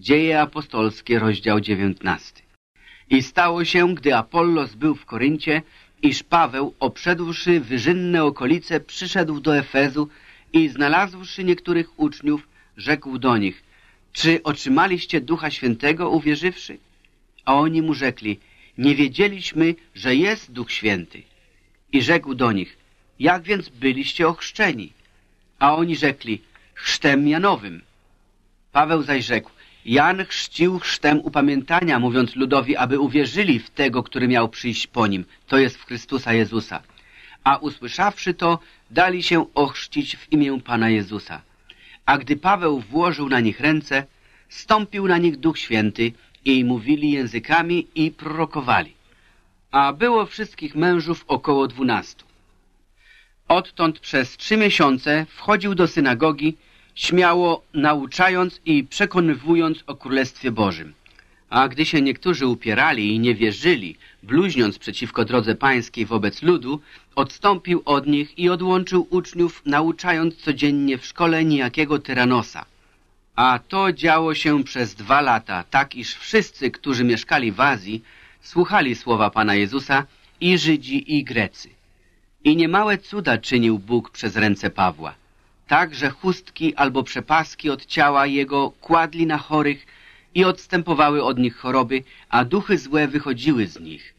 Dzieje apostolskie, rozdział 19. I stało się, gdy Apollos był w Koryncie, iż Paweł, obszedłszy wyżynne okolice, przyszedł do Efezu i znalazłszy niektórych uczniów, rzekł do nich, czy otrzymaliście Ducha Świętego uwierzywszy? A oni mu rzekli, nie wiedzieliśmy, że jest Duch Święty. I rzekł do nich, jak więc byliście ochrzczeni? A oni rzekli, chrztem Janowym. Paweł zaś rzekł, Jan chrzcił chrztem upamiętania, mówiąc ludowi, aby uwierzyli w tego, który miał przyjść po nim, to jest w Chrystusa Jezusa. A usłyszawszy to, dali się ochrzcić w imię Pana Jezusa. A gdy Paweł włożył na nich ręce, stąpił na nich Duch Święty i mówili językami i prorokowali. A było wszystkich mężów około dwunastu. Odtąd przez trzy miesiące wchodził do synagogi, śmiało nauczając i przekonywując o Królestwie Bożym. A gdy się niektórzy upierali i nie wierzyli, bluźniąc przeciwko drodze pańskiej wobec ludu, odstąpił od nich i odłączył uczniów, nauczając codziennie w szkole niejakiego tyranosa. A to działo się przez dwa lata, tak iż wszyscy, którzy mieszkali w Azji, słuchali słowa Pana Jezusa i Żydzi i Grecy. I niemałe cuda czynił Bóg przez ręce Pawła tak, że chustki albo przepaski od ciała jego kładli na chorych i odstępowały od nich choroby, a duchy złe wychodziły z nich.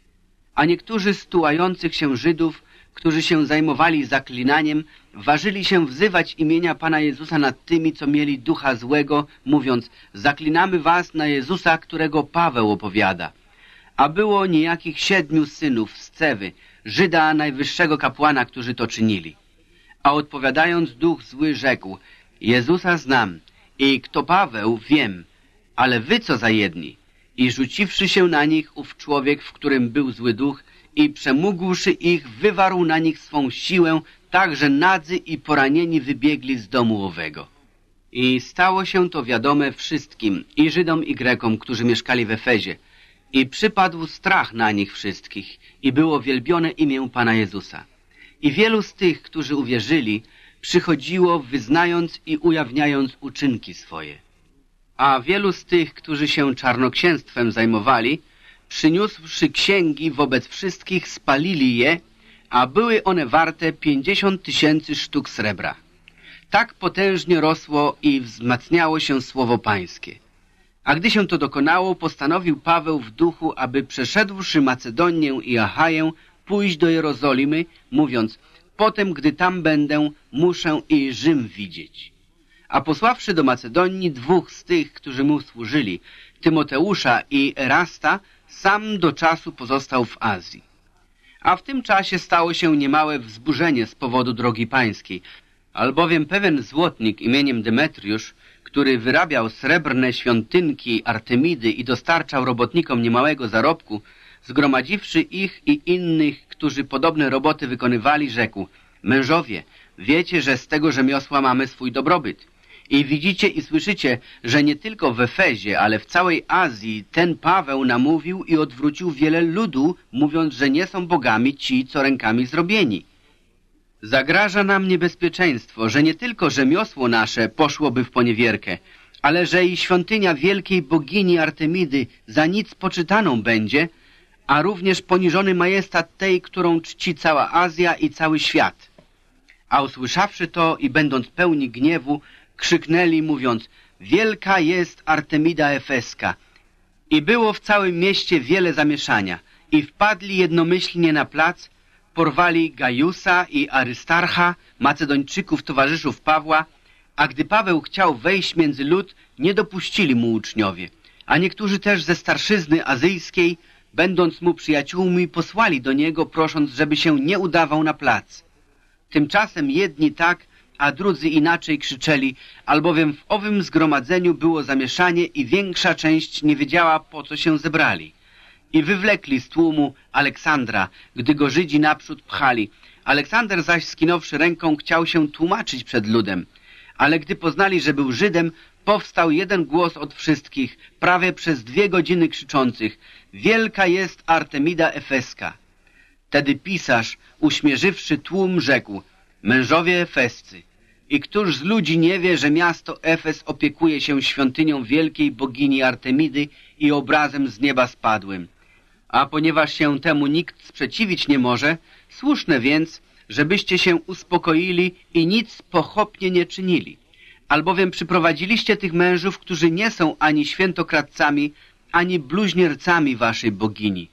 A niektórzy z tułających się Żydów, którzy się zajmowali zaklinaniem, ważyli się wzywać imienia Pana Jezusa nad tymi, co mieli ducha złego, mówiąc, zaklinamy was na Jezusa, którego Paweł opowiada. A było niejakich siedmiu synów z Cewy, Żyda najwyższego kapłana, którzy to czynili. A odpowiadając duch zły rzekł, Jezusa znam i kto Paweł wiem, ale wy co za jedni? I rzuciwszy się na nich ów człowiek, w którym był zły duch i przemógłszy ich, wywarł na nich swą siłę, tak że nadzy i poranieni wybiegli z domu owego. I stało się to wiadome wszystkim, i Żydom, i Grekom, którzy mieszkali w Efezie. I przypadł strach na nich wszystkich, i było wielbione imię Pana Jezusa. I wielu z tych, którzy uwierzyli, przychodziło wyznając i ujawniając uczynki swoje. A wielu z tych, którzy się czarnoksięstwem zajmowali, przyniósłszy księgi wobec wszystkich, spalili je, a były one warte pięćdziesiąt tysięcy sztuk srebra. Tak potężnie rosło i wzmacniało się słowo pańskie. A gdy się to dokonało, postanowił Paweł w duchu, aby przeszedłszy Macedonię i Achaję, pójść do Jerozolimy, mówiąc, potem, gdy tam będę, muszę i Rzym widzieć. A posławszy do Macedonii dwóch z tych, którzy mu służyli, Tymoteusza i Erasta, sam do czasu pozostał w Azji. A w tym czasie stało się niemałe wzburzenie z powodu drogi pańskiej, albowiem pewien złotnik imieniem Demetriusz, który wyrabiał srebrne świątynki Artemidy i dostarczał robotnikom niemałego zarobku, zgromadziwszy ich i innych, którzy podobne roboty wykonywali, rzekł Mężowie, wiecie, że z tego rzemiosła mamy swój dobrobyt. I widzicie i słyszycie, że nie tylko w Efezie, ale w całej Azji ten Paweł namówił i odwrócił wiele ludu, mówiąc, że nie są bogami ci, co rękami zrobieni. Zagraża nam niebezpieczeństwo, że nie tylko rzemiosło nasze poszłoby w poniewierkę, ale że i świątynia wielkiej bogini Artemidy za nic poczytaną będzie, a również poniżony majestat tej, którą czci cała Azja i cały świat. A usłyszawszy to i będąc pełni gniewu, krzyknęli mówiąc, wielka jest Artemida Efeska. I było w całym mieście wiele zamieszania i wpadli jednomyślnie na plac, porwali Gajusa i Arystarcha, Macedończyków, towarzyszów Pawła, a gdy Paweł chciał wejść między lud, nie dopuścili mu uczniowie, a niektórzy też ze starszyzny azyjskiej będąc mu przyjaciółmi, posłali do niego, prosząc, żeby się nie udawał na plac. Tymczasem jedni tak, a drudzy inaczej krzyczeli, albowiem w owym zgromadzeniu było zamieszanie i większa część nie wiedziała, po co się zebrali. I wywlekli z tłumu Aleksandra, gdy go Żydzi naprzód pchali. Aleksander zaś skinąwszy ręką chciał się tłumaczyć przed ludem. Ale gdy poznali, że był Żydem, powstał jeden głos od wszystkich, prawie przez dwie godziny krzyczących Wielka jest Artemida Efeska. Tedy pisarz, uśmierzywszy tłum, rzekł Mężowie Efescy, I któż z ludzi nie wie, że miasto Efes opiekuje się świątynią wielkiej bogini Artemidy i obrazem z nieba spadłym? A ponieważ się temu nikt sprzeciwić nie może, słuszne więc, żebyście się uspokoili i nic pochopnie nie czynili. Albowiem przyprowadziliście tych mężów, którzy nie są ani świętokradcami, ani bluźniercami waszej bogini.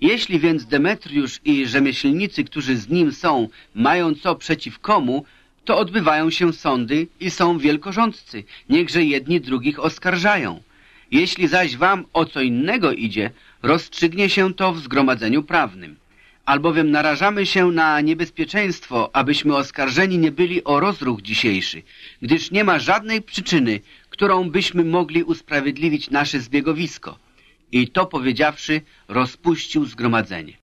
Jeśli więc Demetriusz i rzemieślnicy, którzy z nim są, mają co przeciw komu, to odbywają się sądy i są wielkorządcy, niechże jedni drugich oskarżają. Jeśli zaś wam o co innego idzie, rozstrzygnie się to w zgromadzeniu prawnym. Albowiem narażamy się na niebezpieczeństwo, abyśmy oskarżeni nie byli o rozruch dzisiejszy, gdyż nie ma żadnej przyczyny, którą byśmy mogli usprawiedliwić nasze zbiegowisko. I to powiedziawszy, rozpuścił zgromadzenie.